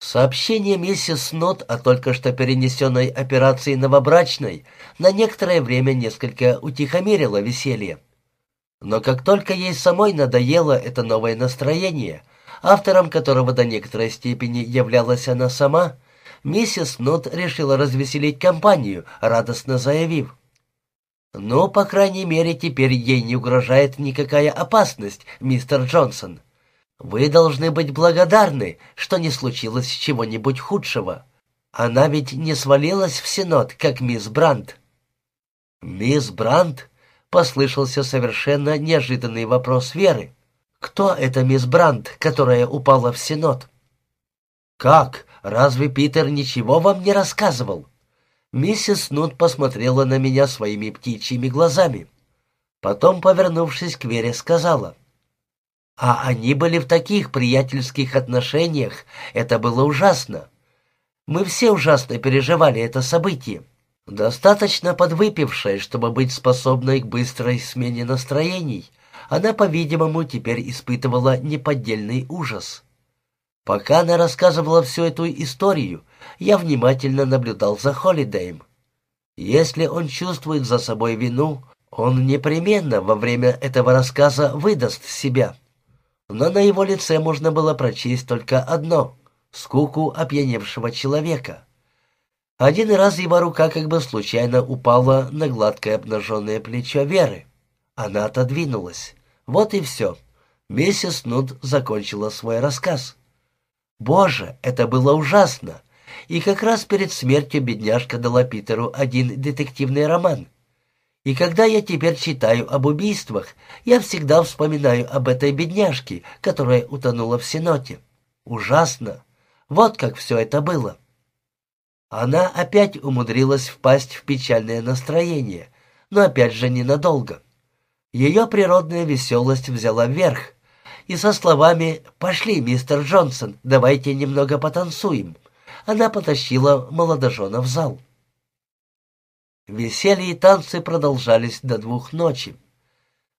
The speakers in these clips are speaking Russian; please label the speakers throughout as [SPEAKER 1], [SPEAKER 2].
[SPEAKER 1] Сообщение миссис Снот о только что перенесенной операции новобрачной на некоторое время несколько утихомирило веселье. Но как только ей самой надоело это новое настроение, автором которого до некоторой степени являлась она сама, миссис Снот решила развеселить компанию, радостно заявив. «Ну, по крайней мере, теперь ей не угрожает никакая опасность, мистер Джонсон». Вы должны быть благодарны, что не случилось чего-нибудь худшего. Она ведь не свалилась в Синод, как мисс Брандт. «Мисс Брандт?» — послышался совершенно неожиданный вопрос Веры. «Кто эта мисс Брандт, которая упала в Синод?» «Как? Разве Питер ничего вам не рассказывал?» Миссис Нут посмотрела на меня своими птичьими глазами. Потом, повернувшись к Вере, сказала, а они были в таких приятельских отношениях. Это было ужасно. Мы все ужасно переживали это событие. Достаточно подвыпившая, чтобы быть способной к быстрой смене настроений, она, по-видимому, теперь испытывала неподдельный ужас. Пока она рассказывала всю эту историю, я внимательно наблюдал за Холидеем. Если он чувствует за собой вину, он непременно во время этого рассказа выдаст себя но на его лице можно было прочесть только одно — скуку опьяневшего человека. Один раз его рука как бы случайно упала на гладкое обнаженное плечо Веры. Она отодвинулась. Вот и все. Миссис Нуд закончила свой рассказ. Боже, это было ужасно! И как раз перед смертью бедняжка дала Питеру один детективный роман — и когда я теперь читаю об убийствах, я всегда вспоминаю об этой бедняжке, которая утонула в Сеноте. Ужасно. Вот как все это было. Она опять умудрилась впасть в печальное настроение, но опять же ненадолго. Ее природная веселость взяла вверх, и со словами «Пошли, мистер Джонсон, давайте немного потанцуем», она потащила молодожена в зал. Веселье и танцы продолжались до двух ночи.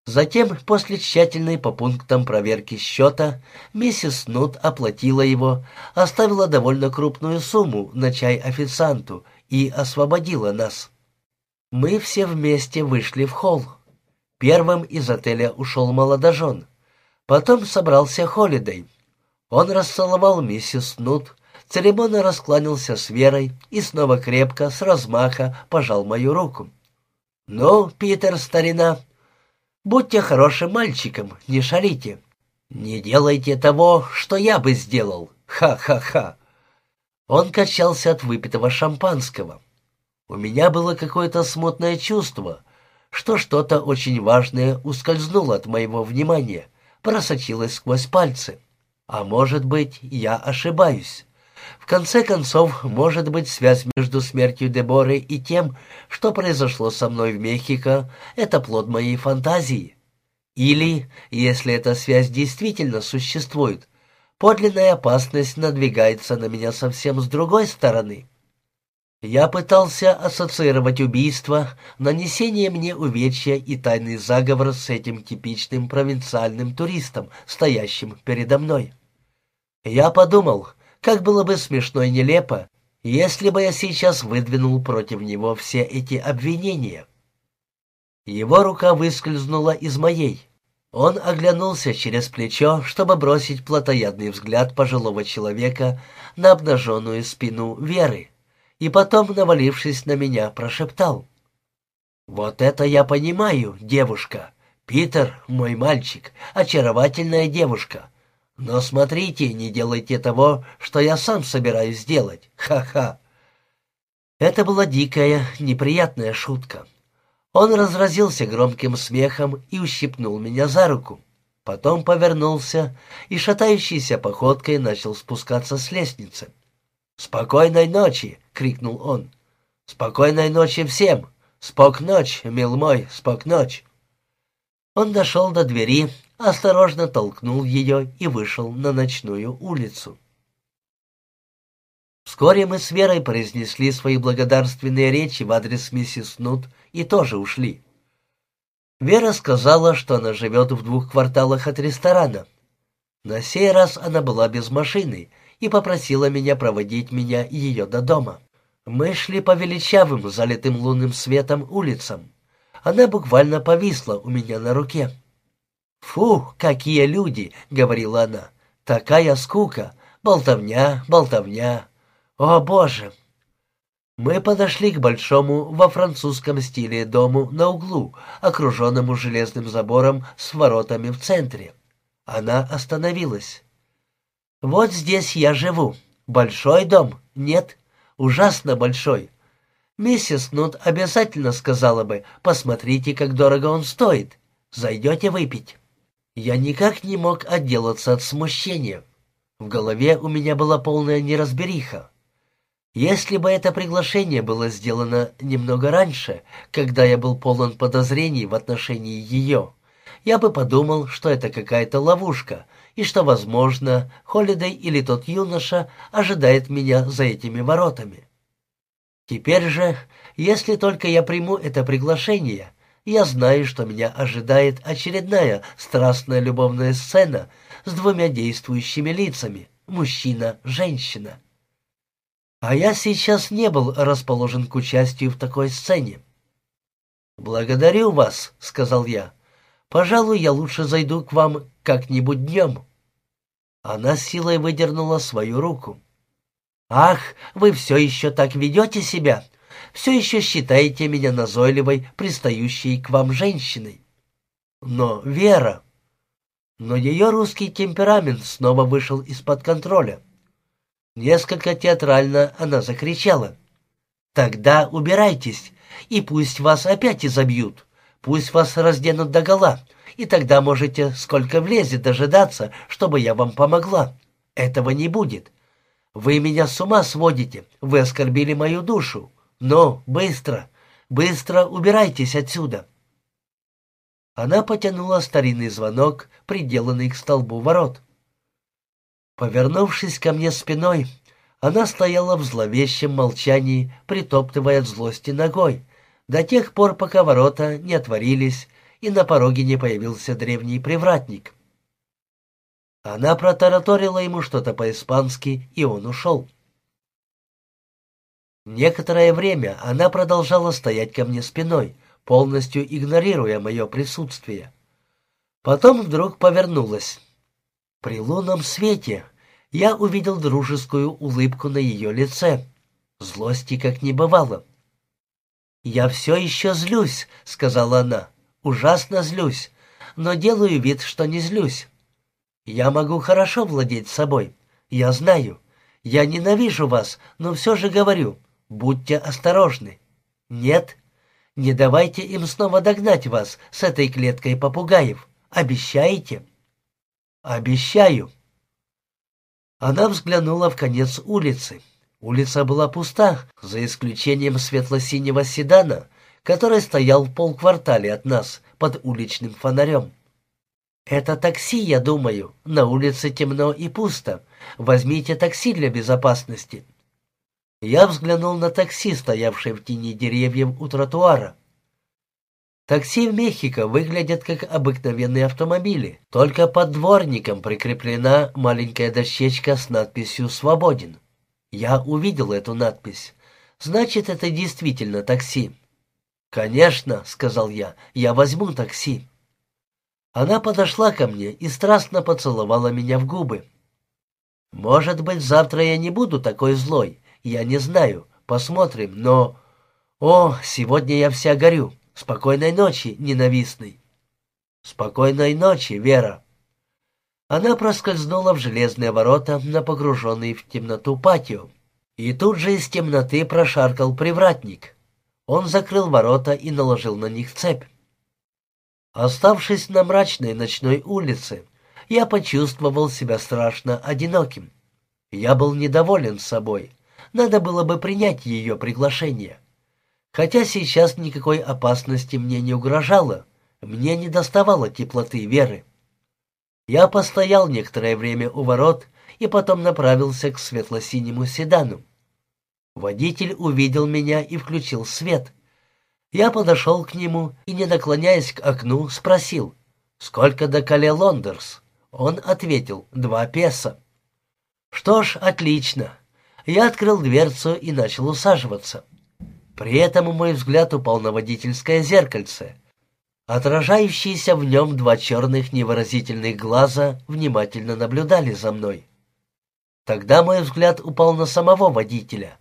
[SPEAKER 1] Затем, после тщательной по пунктам проверки счета, миссис Нут оплатила его, оставила довольно крупную сумму на чай официанту и освободила нас. Мы все вместе вышли в холл. Первым из отеля ушел молодожен. Потом собрался Холидей. Он расцеловал миссис Нут, церемонно раскланялся с Верой и снова крепко, с размаха, пожал мою руку. «Ну, Питер, старина, будьте хорошим мальчиком, не шалите. Не делайте того, что я бы сделал. Ха-ха-ха!» Он качался от выпитого шампанского. У меня было какое-то смутное чувство, что что-то очень важное ускользнуло от моего внимания, просочилось сквозь пальцы. А может быть, я ошибаюсь. В конце концов, может быть, связь между смертью Деборы и тем, что произошло со мной в Мехико, это плод моей фантазии. Или, если эта связь действительно существует, подлинная опасность надвигается на меня совсем с другой стороны. Я пытался ассоциировать убийство, нанесение мне увечья и тайный заговор с этим типичным провинциальным туристом, стоящим передо мной. Я подумал, как было бы смешно и нелепо, если бы я сейчас выдвинул против него все эти обвинения. Его рука выскользнула из моей. Он оглянулся через плечо, чтобы бросить плотоядный взгляд пожилого человека на обнаженную спину Веры, и потом, навалившись на меня, прошептал. «Вот это я понимаю, девушка. Питер, мой мальчик, очаровательная девушка. Но смотрите, не делайте того, что я сам собираюсь сделать. Ха-ха. Это была дикая, неприятная шутка. Он разразился громким смехом и ущипнул меня за руку. Потом повернулся и шатающейся походкой начал спускаться с лестницы. «Спокойной ночи!» — крикнул он. «Спокойной ночи всем! Спок ночь, мил мой, спок ночь!» Он дошел до двери, осторожно толкнул ее и вышел на ночную улицу. Вскоре мы с Верой произнесли свои благодарственные речи в адрес миссис Нут и тоже ушли. Вера сказала, что она живет в двух кварталах от ресторана. На сей раз она была без машины, и попросила меня проводить меня ее до дома. Мы шли по величавым, залитым лунным светом улицам. Она буквально повисла у меня на руке. «Фу, какие люди!» — говорила она. «Такая скука! Болтовня, болтовня! О, Боже!» Мы подошли к большому во французском стиле дому на углу, окруженному железным забором с воротами в центре. Она остановилась. «Вот здесь я живу. Большой дом? Нет. Ужасно большой. Миссис Нут обязательно сказала бы, посмотрите, как дорого он стоит. Зайдете выпить?» Я никак не мог отделаться от смущения. В голове у меня была полная неразбериха. Если бы это приглашение было сделано немного раньше, когда я был полон подозрений в отношении ее, я бы подумал, что это какая-то ловушка, и что, возможно, Холидей или тот юноша ожидает меня за этими воротами. Теперь же, если только я приму это приглашение, я знаю, что меня ожидает очередная страстная любовная сцена с двумя действующими лицами — мужчина-женщина. А я сейчас не был расположен к участию в такой сцене. «Благодарю вас», — сказал я. «Пожалуй, я лучше зайду к вам как-нибудь днем». Она силой выдернула свою руку. «Ах, вы все еще так ведете себя!» Все еще считаете меня назойливой, пристающей к вам женщиной. Но Вера... Но ее русский темперамент снова вышел из-под контроля. Несколько театрально она закричала. «Тогда убирайтесь, и пусть вас опять изобьют, пусть вас разденут догола, и тогда можете сколько влезет дожидаться, чтобы я вам помогла. Этого не будет. Вы меня с ума сводите, вы оскорбили мою душу. «Ну, быстро! Быстро убирайтесь отсюда!» Она потянула старинный звонок, приделанный к столбу ворот. Повернувшись ко мне спиной, она стояла в зловещем молчании, притоптывая от злости ногой, до тех пор, пока ворота не отворились и на пороге не появился древний привратник. Она протараторила ему что-то по-испански, и он ушел. Некоторое время она продолжала стоять ко мне спиной, полностью игнорируя мое присутствие. Потом вдруг повернулась. При лунном свете я увидел дружескую улыбку на ее лице. Злости как не бывало. «Я все еще злюсь», — сказала она. «Ужасно злюсь, но делаю вид, что не злюсь. Я могу хорошо владеть собой. Я знаю. Я ненавижу вас, но все же говорю. Будьте осторожны. Нет, не давайте им снова догнать вас с этой клеткой попугаев. Обещаете? Обещаю. Она взглянула в конец улицы. Улица была пуста, за исключением светло-синего седана, который стоял в полквартале от нас под уличным фонарем. «Это такси, я думаю. На улице темно и пусто. Возьмите такси для безопасности». Я взглянул на такси, стоявшее в тени деревьев у тротуара. Такси в Мехико выглядят как обыкновенные автомобили, только под дворником прикреплена маленькая дощечка с надписью «Свободен». Я увидел эту надпись. Значит, это действительно такси. «Конечно», — сказал я, — «я возьму такси». Она подошла ко мне и страстно поцеловала меня в губы. «Может быть, завтра я не буду такой злой. Я не знаю. Посмотрим, но... О, сегодня я вся горю. Спокойной ночи, ненавистный. Спокойной ночи, Вера. Она проскользнула в железные ворота на погруженный в темноту патио. И тут же из темноты прошаркал привратник. Он закрыл ворота и наложил на них цепь. Оставшись на мрачной ночной улице, я почувствовал себя страшно одиноким. Я был недоволен собой надо было бы принять ее приглашение. Хотя сейчас никакой опасности мне не угрожало, мне не доставало теплоты веры. Я постоял некоторое время у ворот и потом направился к светло-синему седану. Водитель увидел меня и включил свет. Я подошел к нему и, не наклоняясь к окну, спросил, «Сколько до Кале Лондерс?» Он ответил, «Два песо». Что ж, отлично. Я открыл дверцу и начал усаживаться. При этом мой взгляд упал на водительское зеркальце. Отражающиеся в нем два черных невыразительных глаза внимательно наблюдали за мной. Тогда мой взгляд упал на самого водителя.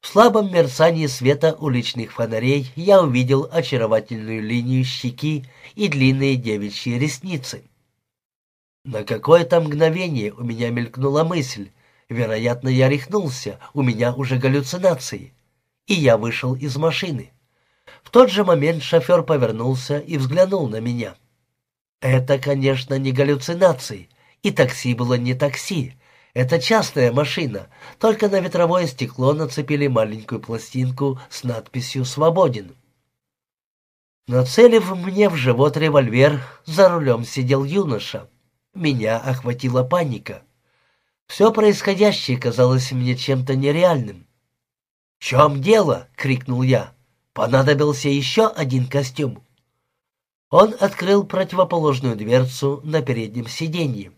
[SPEAKER 1] В слабом мерцании света уличных фонарей я увидел очаровательную линию щеки и длинные девичьи ресницы. На какое-то мгновение у меня мелькнула мысль. Вероятно, я рехнулся, у меня уже галлюцинации. И я вышел из машины. В тот же момент шофер повернулся и взглянул на меня. Это, конечно, не галлюцинации, и такси было не такси. Это частная машина, только на ветровое стекло нацепили маленькую пластинку с надписью «Свободен». Нацелив мне в живот револьвер, за рулем сидел юноша. Меня охватила паника. Все происходящее казалось мне чем-то нереальным. «В чем дело?» — крикнул я. «Понадобился еще один костюм». Он открыл противоположную дверцу на переднем сиденье.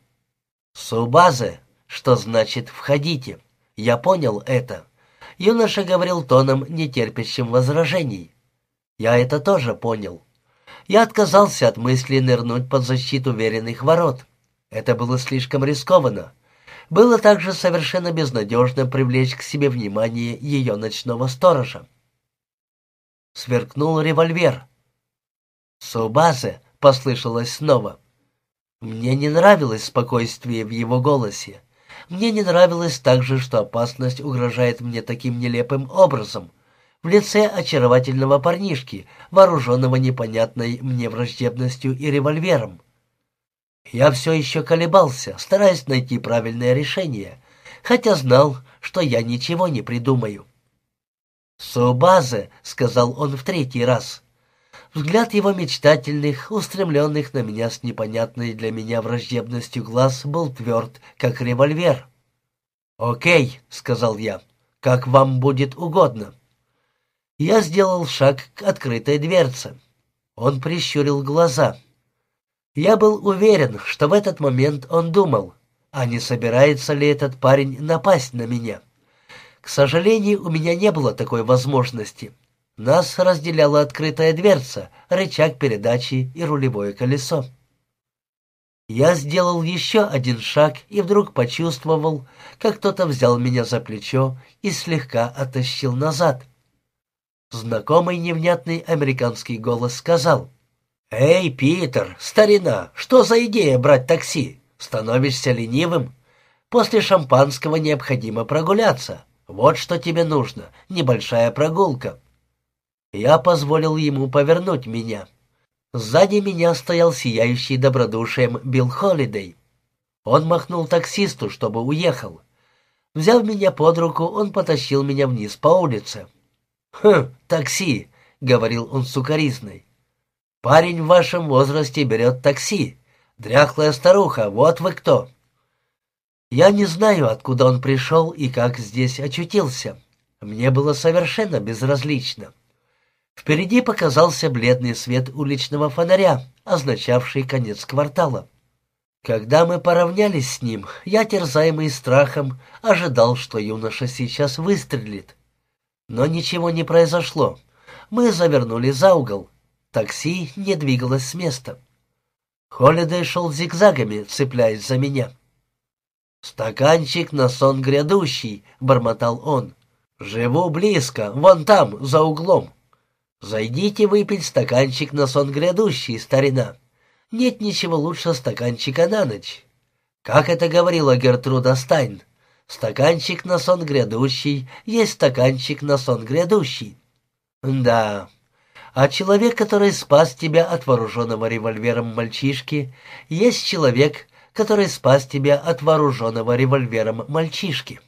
[SPEAKER 1] «Субазе», что значит «входите». Я понял это. Юноша говорил тоном, нетерпящим возражений. Я это тоже понял. Я отказался от мысли нырнуть под защиту веренных ворот. Это было слишком рискованно. Было также совершенно безнадежно привлечь к себе внимание ее ночного сторожа. Сверкнул револьвер. «Субазе!» — послышалось снова. Мне не нравилось спокойствие в его голосе. Мне не нравилось также, что опасность угрожает мне таким нелепым образом, в лице очаровательного парнишки, вооруженного непонятной мне враждебностью и револьвером. Я все еще колебался, стараясь найти правильное решение, хотя знал, что я ничего не придумаю. «Субазе», — сказал он в третий раз. Взгляд его мечтательных, устремленных на меня с непонятной для меня враждебностью глаз, был тверд, как револьвер. «Окей», — сказал я, — «как вам будет угодно». Я сделал шаг к открытой дверце. Он прищурил глаза. Я был уверен, что в этот момент он думал, а не собирается ли этот парень напасть на меня. К сожалению, у меня не было такой возможности. Нас разделяла открытая дверца, рычаг передачи и рулевое колесо. Я сделал еще один шаг и вдруг почувствовал, как кто-то взял меня за плечо и слегка оттащил назад. Знакомый невнятный американский голос сказал, «Эй, Питер, старина, что за идея брать такси? Становишься ленивым? После шампанского необходимо прогуляться. Вот что тебе нужно, небольшая прогулка». Я позволил ему повернуть меня. Сзади меня стоял сияющий добродушием Билл Холидей. Он махнул таксисту, чтобы уехал. Взяв меня под руку, он потащил меня вниз по улице. «Хм, такси», — говорил он сукоризной. «Парень в вашем возрасте берет такси. Дряхлая старуха, вот вы кто». Я не знаю, откуда он пришел и как здесь очутился. Мне было совершенно безразлично. Впереди показался бледный свет уличного фонаря, означавший конец квартала. Когда мы поравнялись с ним, я, терзаемый страхом, ожидал, что юноша сейчас выстрелит. Но ничего не произошло. Мы завернули за угол. Такси не двигалось с места. Холидей шел зигзагами, цепляясь за меня. «Стаканчик на сон грядущий», — бормотал он. «Живу близко, вон там, за углом». Зайдите выпить стаканчик на сон грядущий, старина. Нет ничего лучше стаканчика на ночь. Как это говорила Гертруда Стайн? Стаканчик на сон грядущий есть стаканчик на сон грядущий. Да, а человек, который спас тебя от вооруженного револьвером мальчишки, есть человек, который спас тебя от вооруженного револьвером мальчишки.